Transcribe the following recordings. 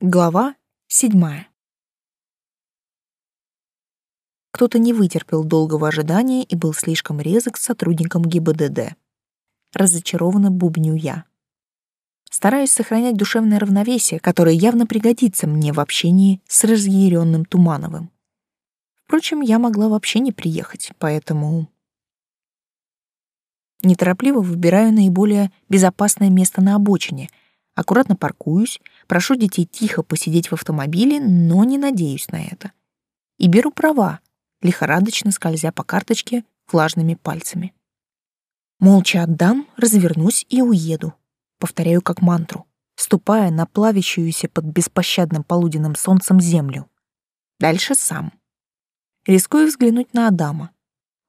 Глава седьмая. Кто-то не вытерпел долгого ожидания и был слишком резок с сотрудником ГИБДД. Разочарованно бубню я. Стараюсь сохранять душевное равновесие, которое явно пригодится мне в общении с разъяренным Тумановым. Впрочем, я могла вообще не приехать, поэтому... Неторопливо выбираю наиболее безопасное место на обочине — Аккуратно паркуюсь, прошу детей тихо посидеть в автомобиле, но не надеюсь на это. И беру права, лихорадочно скользя по карточке влажными пальцами. Молча отдам, развернусь и уеду. Повторяю как мантру, ступая на плавящуюся под беспощадным полуденным солнцем землю. Дальше сам. Рискую взглянуть на Адама.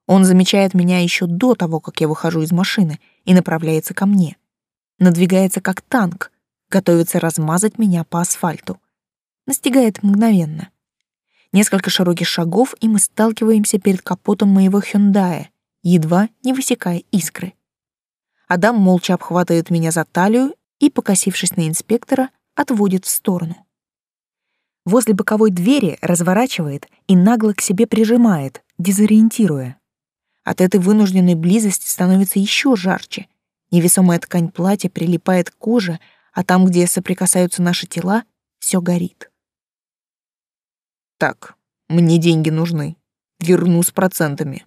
Он замечает меня еще до того, как я выхожу из машины, и направляется ко мне. Надвигается как танк, готовится размазать меня по асфальту. Настигает мгновенно. Несколько широких шагов, и мы сталкиваемся перед капотом моего Хюндая, едва не высекая искры. Адам молча обхватывает меня за талию и, покосившись на инспектора, отводит в сторону. Возле боковой двери разворачивает и нагло к себе прижимает, дезориентируя. От этой вынужденной близости становится еще жарче. Невесомая ткань платья прилипает к коже, а там, где соприкасаются наши тела, все горит. «Так, мне деньги нужны. Верну с процентами»,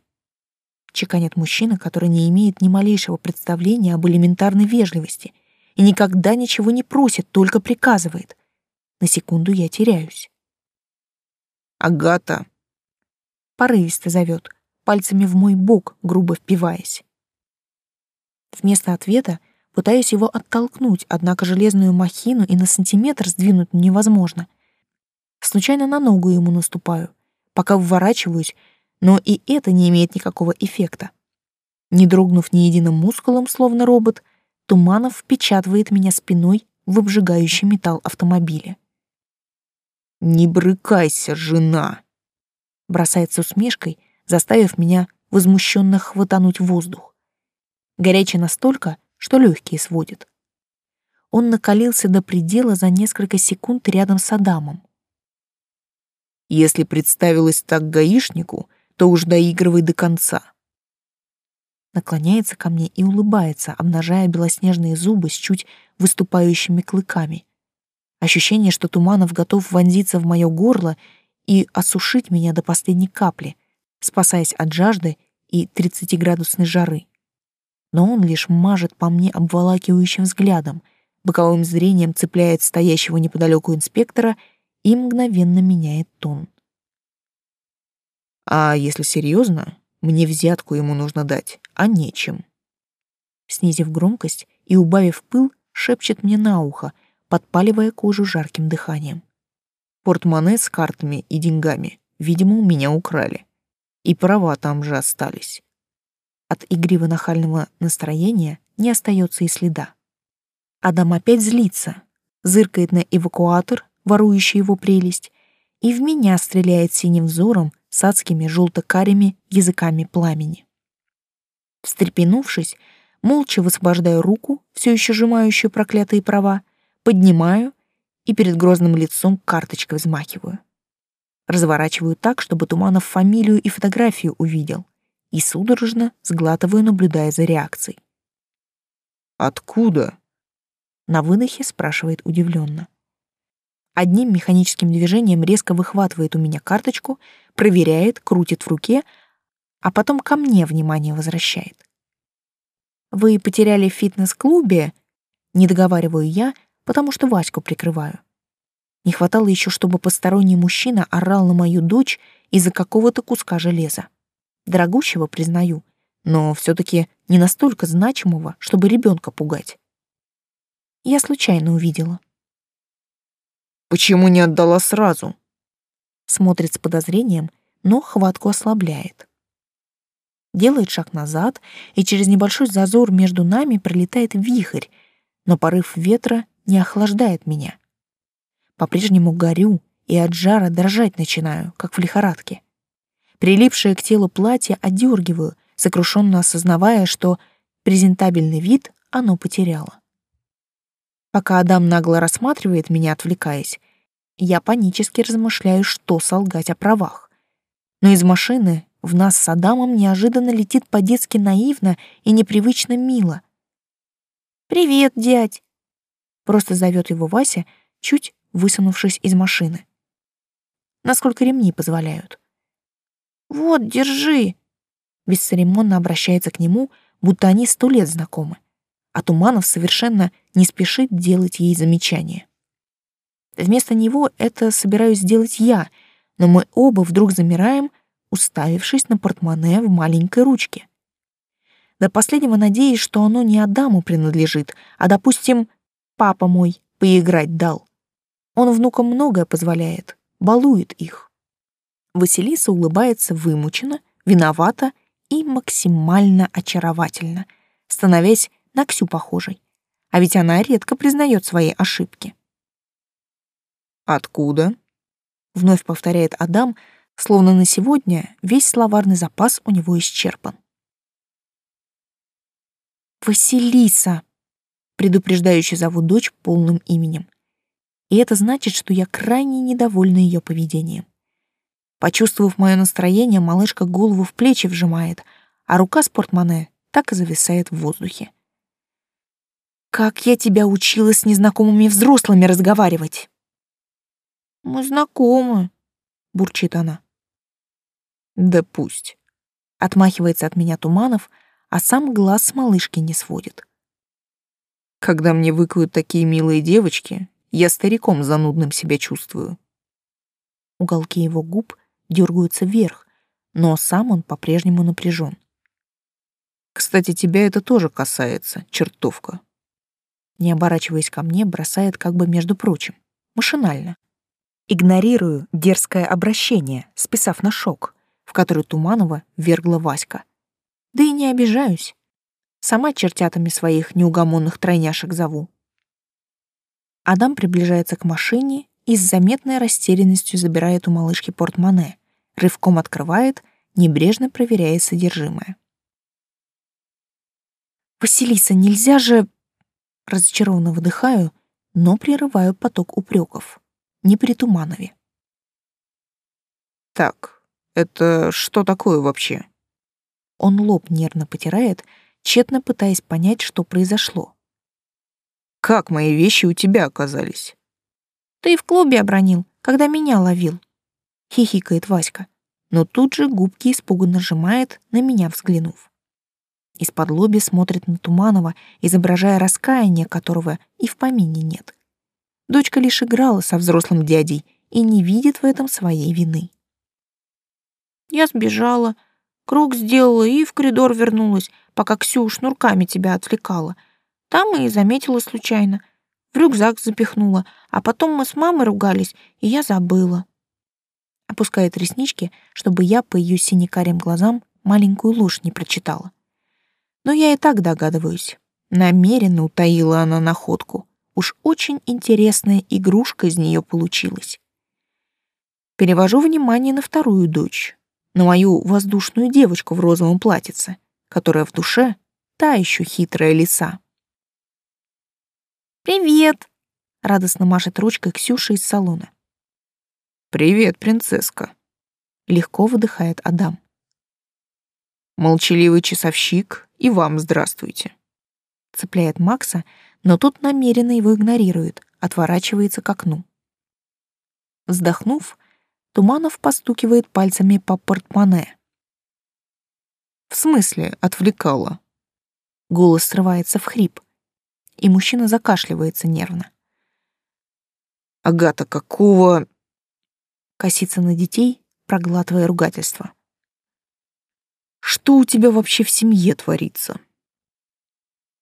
чеканит мужчина, который не имеет ни малейшего представления об элементарной вежливости и никогда ничего не просит, только приказывает. На секунду я теряюсь. «Агата!» Порывисто зовет, пальцами в мой бок, грубо впиваясь. Вместо ответа Пытаюсь его оттолкнуть, однако железную махину и на сантиметр сдвинуть невозможно. Случайно на ногу ему наступаю, пока вворачиваюсь, но и это не имеет никакого эффекта. Не дрогнув ни единым мускулом, словно робот, Туманов впечатывает меня спиной в обжигающий металл автомобиля. «Не брыкайся, жена!» Бросается усмешкой, заставив меня возмущенно хватануть воздух. Горячий настолько, что легкие сводит. Он накалился до предела за несколько секунд рядом с Адамом. Если представилось так гаишнику, то уж доигрывай до конца. Наклоняется ко мне и улыбается, обнажая белоснежные зубы с чуть выступающими клыками. Ощущение, что Туманов готов вонзиться в мое горло и осушить меня до последней капли, спасаясь от жажды и 30-градусной жары но он лишь мажет по мне обволакивающим взглядом, боковым зрением цепляет стоящего неподалеку инспектора и мгновенно меняет тон. «А если серьезно, мне взятку ему нужно дать, а нечем». Снизив громкость и убавив пыл, шепчет мне на ухо, подпаливая кожу жарким дыханием. Портмоне с картами и деньгами, видимо, у меня украли. И права там же остались. От игриво-нахального настроения не остается и следа. Адам опять злится, зыркает на эвакуатор, ворующий его прелесть, и в меня стреляет синим взором с адскими желто-карими языками пламени. Встрепенувшись, молча высвобождаю руку, все еще сжимающую проклятые права, поднимаю и перед грозным лицом карточкой взмахиваю. Разворачиваю так, чтобы Туманов фамилию и фотографию увидел и судорожно сглатываю, наблюдая за реакцией. «Откуда?» На выдохе спрашивает удивленно. Одним механическим движением резко выхватывает у меня карточку, проверяет, крутит в руке, а потом ко мне внимание возвращает. «Вы потеряли в фитнес-клубе?» Не договариваю я, потому что Ваську прикрываю. Не хватало еще, чтобы посторонний мужчина орал на мою дочь из-за какого-то куска железа дорогущего, признаю, но все таки не настолько значимого, чтобы ребенка пугать. Я случайно увидела. «Почему не отдала сразу?» Смотрит с подозрением, но хватку ослабляет. Делает шаг назад, и через небольшой зазор между нами пролетает вихрь, но порыв ветра не охлаждает меня. По-прежнему горю и от жара дрожать начинаю, как в лихорадке. Прилипшее к телу платье одергиваю, сокрушенно осознавая, что презентабельный вид оно потеряло. Пока Адам нагло рассматривает меня, отвлекаясь, Я панически размышляю, что солгать о правах. Но из машины в нас с Адамом неожиданно летит по-детски наивно и непривычно мило. «Привет, дядь!» Просто зовет его Вася, чуть высунувшись из машины. Насколько ремни позволяют. «Вот, держи!» Бесцеремонно обращается к нему, будто они сто лет знакомы. А Туманов совершенно не спешит делать ей замечания. Вместо него это собираюсь сделать я, но мы оба вдруг замираем, уставившись на портмоне в маленькой ручке. До последнего надеюсь, что оно не Адаму принадлежит, а, допустим, папа мой поиграть дал. Он внукам многое позволяет, балует их. Василиса улыбается вымученно, виновата и максимально очаровательно, становясь на Ксю похожей. А ведь она редко признает свои ошибки. «Откуда?» — вновь повторяет Адам, словно на сегодня весь словарный запас у него исчерпан. «Василиса!» — предупреждающе зову дочь полным именем. И это значит, что я крайне недовольна ее поведением. Почувствовав мое настроение, малышка голову в плечи вжимает, а рука с портмоне так и зависает в воздухе. «Как я тебя учила с незнакомыми взрослыми разговаривать?» «Мы знакомы», — бурчит она. «Да пусть», — отмахивается от меня Туманов, а сам глаз с малышки не сводит. «Когда мне выкают такие милые девочки, я стариком занудным себя чувствую». Уголки его губ дергаются вверх, но сам он по-прежнему напряжен. «Кстати, тебя это тоже касается, чертовка». Не оборачиваясь ко мне, бросает как бы между прочим, машинально. Игнорирую дерзкое обращение, списав на шок, в который Туманова вергла Васька. Да и не обижаюсь. Сама чертятами своих неугомонных тройняшек зову. Адам приближается к машине и с заметной растерянностью забирает у малышки портмоне, рывком открывает, небрежно проверяя содержимое. «Василиса, нельзя же...» Разочарованно выдыхаю, но прерываю поток упреков. Не при Туманове. «Так, это что такое вообще?» Он лоб нервно потирает, тщетно пытаясь понять, что произошло. «Как мои вещи у тебя оказались?» Ты в клубе обронил, когда меня ловил. Хихикает Васька, но тут же губки испуганно сжимает, на меня взглянув. Из-под лоби смотрит на Туманова, изображая раскаяние, которого и в помине нет. Дочка лишь играла со взрослым дядей и не видит в этом своей вины. Я сбежала, круг сделала и в коридор вернулась, пока Ксю шнурками тебя отвлекала. Там и заметила случайно — в рюкзак запихнула, а потом мы с мамой ругались, и я забыла. Опускает реснички, чтобы я по ее синекарим глазам маленькую ложь не прочитала. Но я и так догадываюсь. Намеренно утаила она находку. Уж очень интересная игрушка из нее получилась. Перевожу внимание на вторую дочь, на мою воздушную девочку в розовом платьице, которая в душе та еще хитрая лиса. «Привет!» — радостно машет ручкой Ксюша из салона. «Привет, принцесска!» — легко выдыхает Адам. «Молчаливый часовщик, и вам здравствуйте!» Цепляет Макса, но тот намеренно его игнорирует, отворачивается к окну. Вздохнув, Туманов постукивает пальцами по портмоне. «В смысле отвлекала?» Голос срывается в хрип и мужчина закашливается нервно. «Агата, какого...» Косится на детей, проглатывая ругательство. «Что у тебя вообще в семье творится?»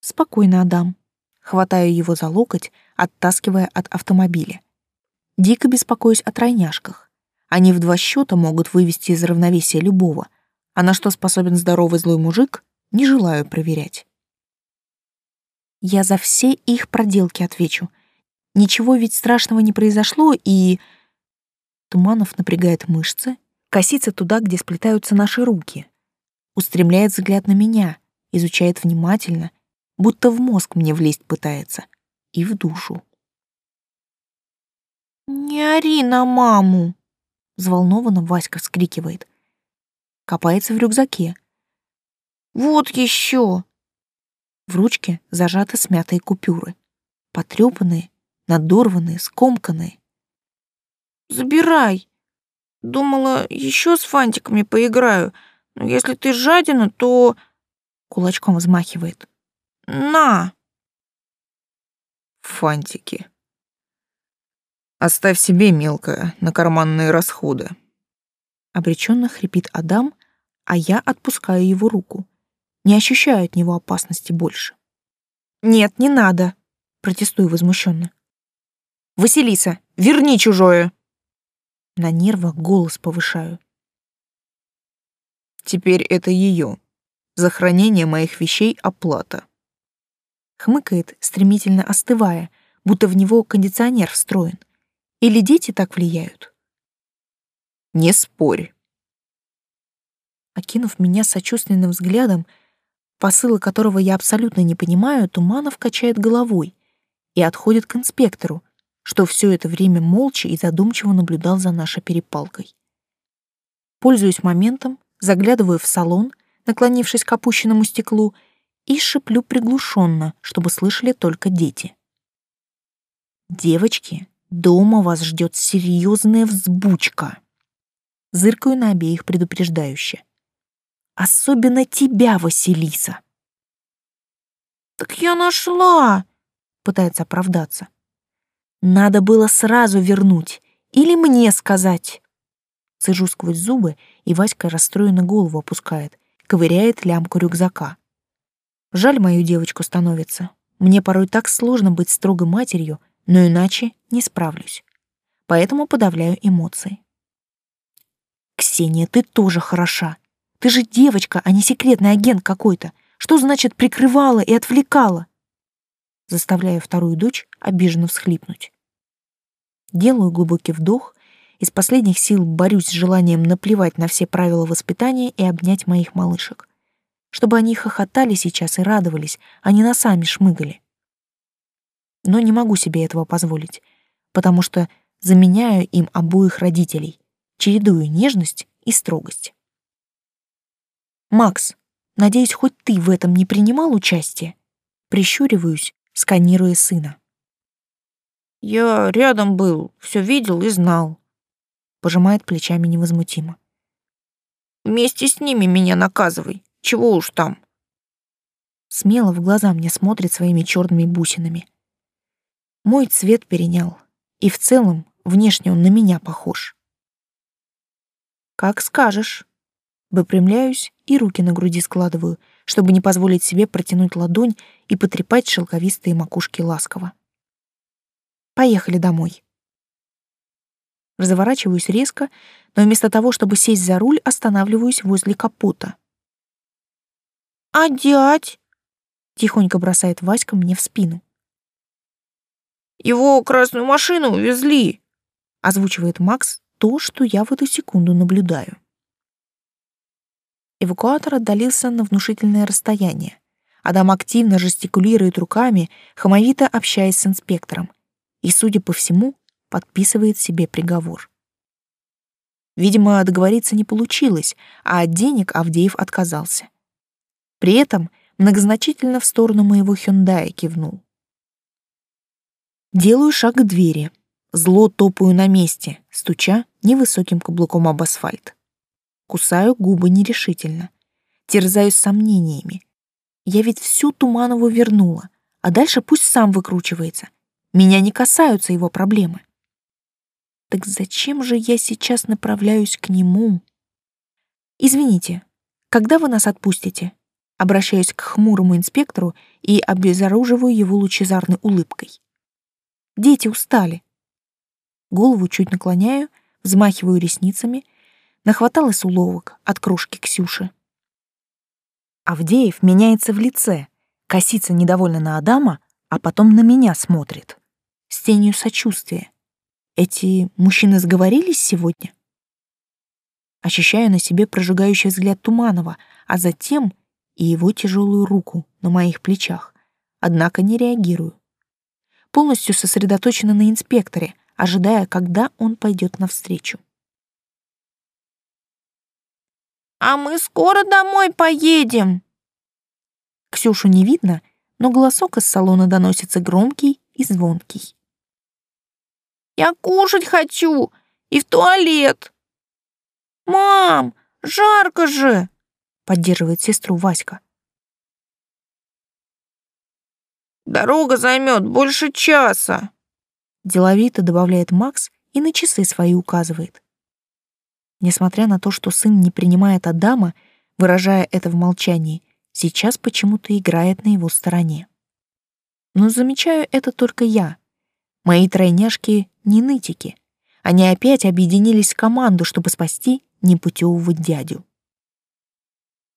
«Спокойно, Адам». Хватаю его за локоть, оттаскивая от автомобиля. Дико беспокоюсь о тройняшках. Они в два счета могут вывести из равновесия любого, а на что способен здоровый злой мужик, не желаю проверять. Я за все их проделки отвечу. Ничего ведь страшного не произошло, и... Туманов напрягает мышцы, косится туда, где сплетаются наши руки. Устремляет взгляд на меня, изучает внимательно, будто в мозг мне влезть пытается. И в душу. «Не ори на маму!» — взволнованно Васька вскрикивает. Копается в рюкзаке. «Вот еще!» В ручке зажаты смятые купюры. Потрепанные, надорванные, скомканные. «Забирай! Думала, еще с фантиками поиграю, но если ты жадина, то...» Кулачком взмахивает. «На!» Фантики. Оставь себе, мелкая, на карманные расходы. Обреченно хрипит Адам, а я отпускаю его руку. Не ощущаю от него опасности больше. Нет, не надо, протестую возмущенно. Василиса, верни чужое. На нервах голос повышаю. Теперь это ее. За хранение моих вещей оплата. Хмыкает, стремительно остывая, будто в него кондиционер встроен. Или дети так влияют? Не спорь. Окинув меня сочувственным взглядом, посылы которого я абсолютно не понимаю, Туманов качает головой и отходит к инспектору, что все это время молча и задумчиво наблюдал за нашей перепалкой. Пользуюсь моментом, заглядываю в салон, наклонившись к опущенному стеклу, и шеплю приглушенно, чтобы слышали только дети. «Девочки, дома вас ждет серьезная взбучка!» Зыркаю на обеих предупреждающе. Особенно тебя, Василиса. Так я нашла, пытается оправдаться. Надо было сразу вернуть или мне сказать. Цежу сквозь зубы, и Васька расстроенно голову опускает, ковыряет лямку рюкзака. Жаль мою девочку становится. Мне порой так сложно быть строгой матерью, но иначе не справлюсь. Поэтому подавляю эмоции. Ксения, ты тоже хороша. Ты же девочка, а не секретный агент какой-то. Что значит прикрывала и отвлекала? Заставляю вторую дочь обиженно всхлипнуть. Делаю глубокий вдох, из последних сил борюсь с желанием наплевать на все правила воспитания и обнять моих малышек. Чтобы они хохотали сейчас и радовались, а не носами шмыгали. Но не могу себе этого позволить, потому что заменяю им обоих родителей, чередую нежность и строгость. «Макс, надеюсь, хоть ты в этом не принимал участие?» Прищуриваюсь, сканируя сына. «Я рядом был, все видел и знал», — пожимает плечами невозмутимо. «Вместе с ними меня наказывай, чего уж там». Смело в глаза мне смотрит своими черными бусинами. Мой цвет перенял, и в целом внешне он на меня похож. «Как скажешь», Выпрямляюсь и руки на груди складываю, чтобы не позволить себе протянуть ладонь и потрепать шелковистые макушки ласково. Поехали домой. Разворачиваюсь резко, но вместо того, чтобы сесть за руль, останавливаюсь возле капота. «А дядь?» — тихонько бросает Васька мне в спину. «Его красную машину увезли!» — озвучивает Макс то, что я в эту секунду наблюдаю. Эвакуатор отдалился на внушительное расстояние. Адам активно жестикулирует руками, хамовито общаясь с инспектором. И, судя по всему, подписывает себе приговор. Видимо, договориться не получилось, а от денег Авдеев отказался. При этом многозначительно в сторону моего Хюндая кивнул. Делаю шаг к двери. Зло топаю на месте, стуча невысоким каблуком об асфальт. Кусаю губы нерешительно. Терзаюсь сомнениями. Я ведь всю Туманову вернула, а дальше пусть сам выкручивается. Меня не касаются его проблемы. Так зачем же я сейчас направляюсь к нему? Извините, когда вы нас отпустите? Обращаюсь к хмурому инспектору и обезоруживаю его лучезарной улыбкой. Дети устали. Голову чуть наклоняю, взмахиваю ресницами Нахваталась уловок от кружки Ксюши. Авдеев меняется в лице, косится недовольно на Адама, а потом на меня смотрит. С тенью сочувствия. Эти мужчины сговорились сегодня? Ощущаю на себе прожигающий взгляд Туманова, а затем и его тяжелую руку на моих плечах, однако не реагирую. Полностью сосредоточена на инспекторе, ожидая, когда он пойдет навстречу. «А мы скоро домой поедем!» Ксюшу не видно, но голосок из салона доносится громкий и звонкий. «Я кушать хочу и в туалет!» «Мам, жарко же!» — поддерживает сестру Васька. «Дорога займет больше часа!» Деловито добавляет Макс и на часы свои указывает. Несмотря на то, что сын не принимает Адама, выражая это в молчании, сейчас почему-то играет на его стороне. Но замечаю это только я. Мои тройняшки не нытики. Они опять объединились в команду, чтобы спасти непутевого дядю.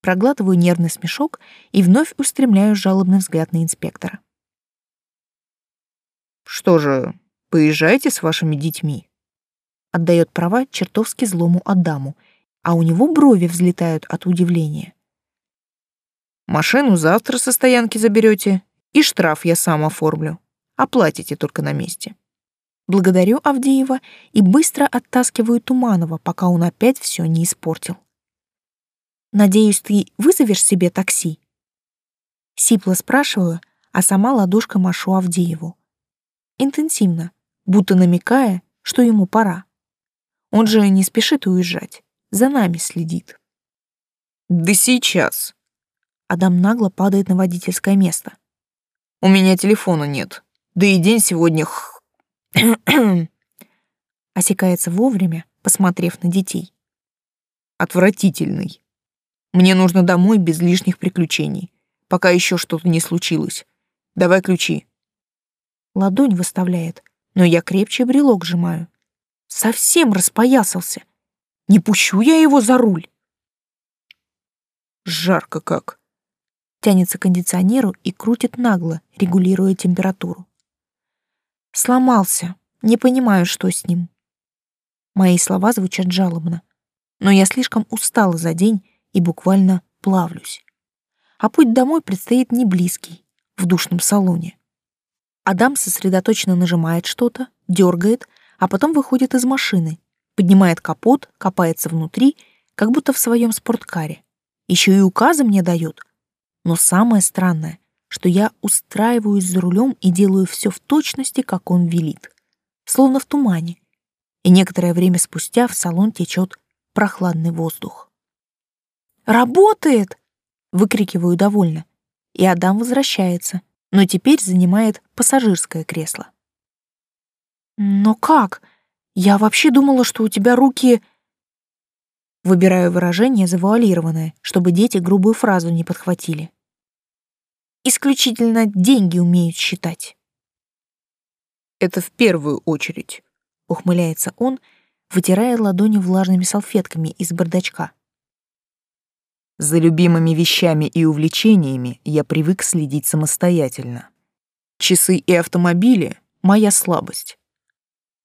Проглатываю нервный смешок и вновь устремляю жалобный взгляд на инспектора. «Что же, поезжайте с вашими детьми», отдает права чертовски злому Адаму, а у него брови взлетают от удивления. Машину завтра со стоянки заберете, и штраф я сам оформлю. Оплатите только на месте. Благодарю Авдеева и быстро оттаскиваю Туманова, пока он опять все не испортил. «Надеюсь, ты вызовешь себе такси?» Сипло спрашиваю, а сама ладошкой машу Авдееву. Интенсивно, будто намекая, что ему пора. Он же не спешит уезжать, за нами следит. «Да сейчас», Адам нагло падает на водительское место. «У меня телефона нет. Да и день сегодня...» Осекается вовремя, посмотрев на детей. «Отвратительный. Мне нужно домой без лишних приключений, пока еще что-то не случилось. Давай ключи». Ладонь выставляет, но я крепче брелок сжимаю. Совсем распоясался. Не пущу я его за руль. Жарко как тянется к кондиционеру и крутит нагло, регулируя температуру. Сломался, не понимаю, что с ним. Мои слова звучат жалобно, но я слишком устала за день и буквально плавлюсь. А путь домой предстоит не близкий, в душном салоне. Адам сосредоточенно нажимает что-то, дергает, а потом выходит из машины, поднимает капот, копается внутри, как будто в своем спорткаре. Еще и указы мне дает — но самое странное, что я устраиваюсь за рулем и делаю все в точности, как он велит. Словно в тумане. И некоторое время спустя в салон течет прохладный воздух. «Работает!» — выкрикиваю довольно. И Адам возвращается, но теперь занимает пассажирское кресло. «Но как? Я вообще думала, что у тебя руки...» Выбираю выражение завуалированное, чтобы дети грубую фразу не подхватили. Исключительно деньги умеют считать. Это в первую очередь, ухмыляется он, вытирая ладони влажными салфетками из бардачка. За любимыми вещами и увлечениями я привык следить самостоятельно. Часы и автомобили — моя слабость.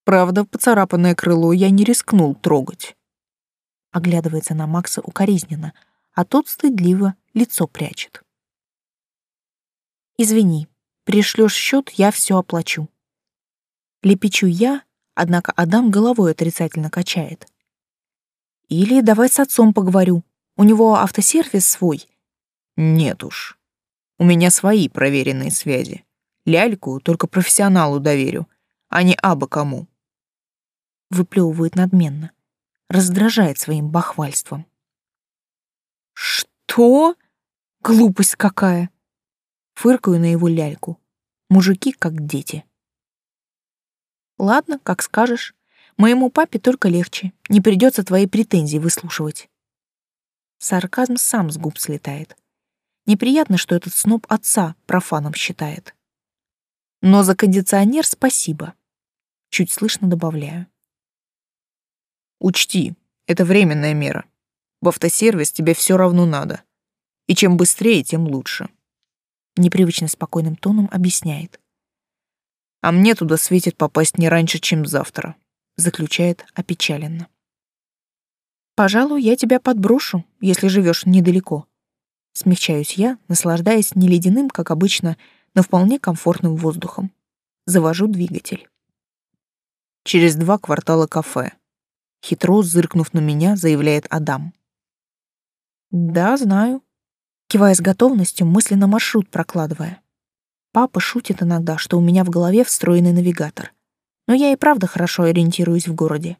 Правда, поцарапанное крыло я не рискнул трогать оглядывается на Макса укоризненно, а тот стыдливо лицо прячет. «Извини, пришлёшь счёт, я всё оплачу». Лепечу я, однако Адам головой отрицательно качает. «Или давай с отцом поговорю, у него автосервис свой». «Нет уж, у меня свои проверенные связи. Ляльку только профессионалу доверю, а не абы кому». Выплёвывает надменно раздражает своим бахвальством. «Что? Глупость какая!» Фыркаю на его ляльку. Мужики как дети. «Ладно, как скажешь. Моему папе только легче. Не придется твои претензии выслушивать». Сарказм сам с губ слетает. Неприятно, что этот сноб отца профаном считает. Но за кондиционер спасибо. Чуть слышно добавляю. Учти, это временная мера. В автосервис тебе все равно надо. И чем быстрее, тем лучше. Непривычно спокойным тоном объясняет. А мне туда светит попасть не раньше, чем завтра, заключает опечаленно. Пожалуй, я тебя подброшу, если живешь недалеко. Смягчаюсь я, наслаждаясь не ледяным, как обычно, но вполне комфортным воздухом. Завожу двигатель. Через два квартала кафе. Хитро зыркнув на меня, заявляет Адам. Да, знаю. Кивая с готовностью, мысленно маршрут прокладывая. Папа шутит иногда, что у меня в голове встроенный навигатор. Но я и правда хорошо ориентируюсь в городе.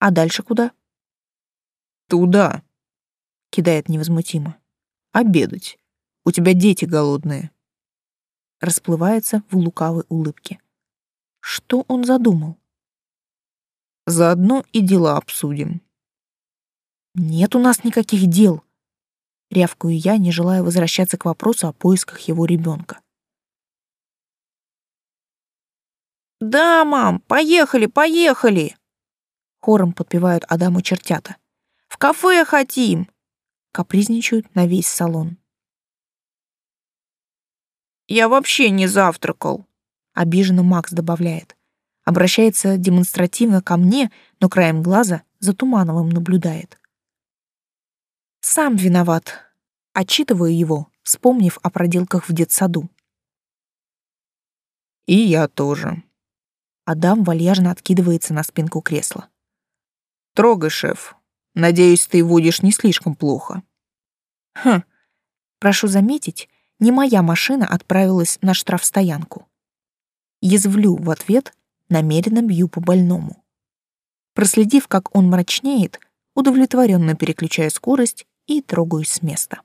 А дальше куда? Туда, кидает невозмутимо. Обедать. У тебя дети голодные. Расплывается в лукавой улыбке. Что он задумал? Заодно и дела обсудим. Нет у нас никаких дел. Рявкую я, не желая возвращаться к вопросу о поисках его ребенка. «Да, мам, поехали, поехали!» Хором подпевают Адаму чертята. «В кафе хотим!» Капризничают на весь салон. «Я вообще не завтракал!» Обиженно Макс добавляет обращается демонстративно ко мне, но краем глаза за Тумановым наблюдает. Сам виноват. Отчитываю его, вспомнив о проделках в детсаду. И я тоже. Адам вальяжно откидывается на спинку кресла. Трогай, шеф. Надеюсь, ты водишь не слишком плохо. Хм. Прошу заметить, не моя машина отправилась на штрафстоянку. Язвлю в ответ, намеренно бью по больному. Проследив, как он мрачнеет, удовлетворенно переключаю скорость и трогаюсь с места.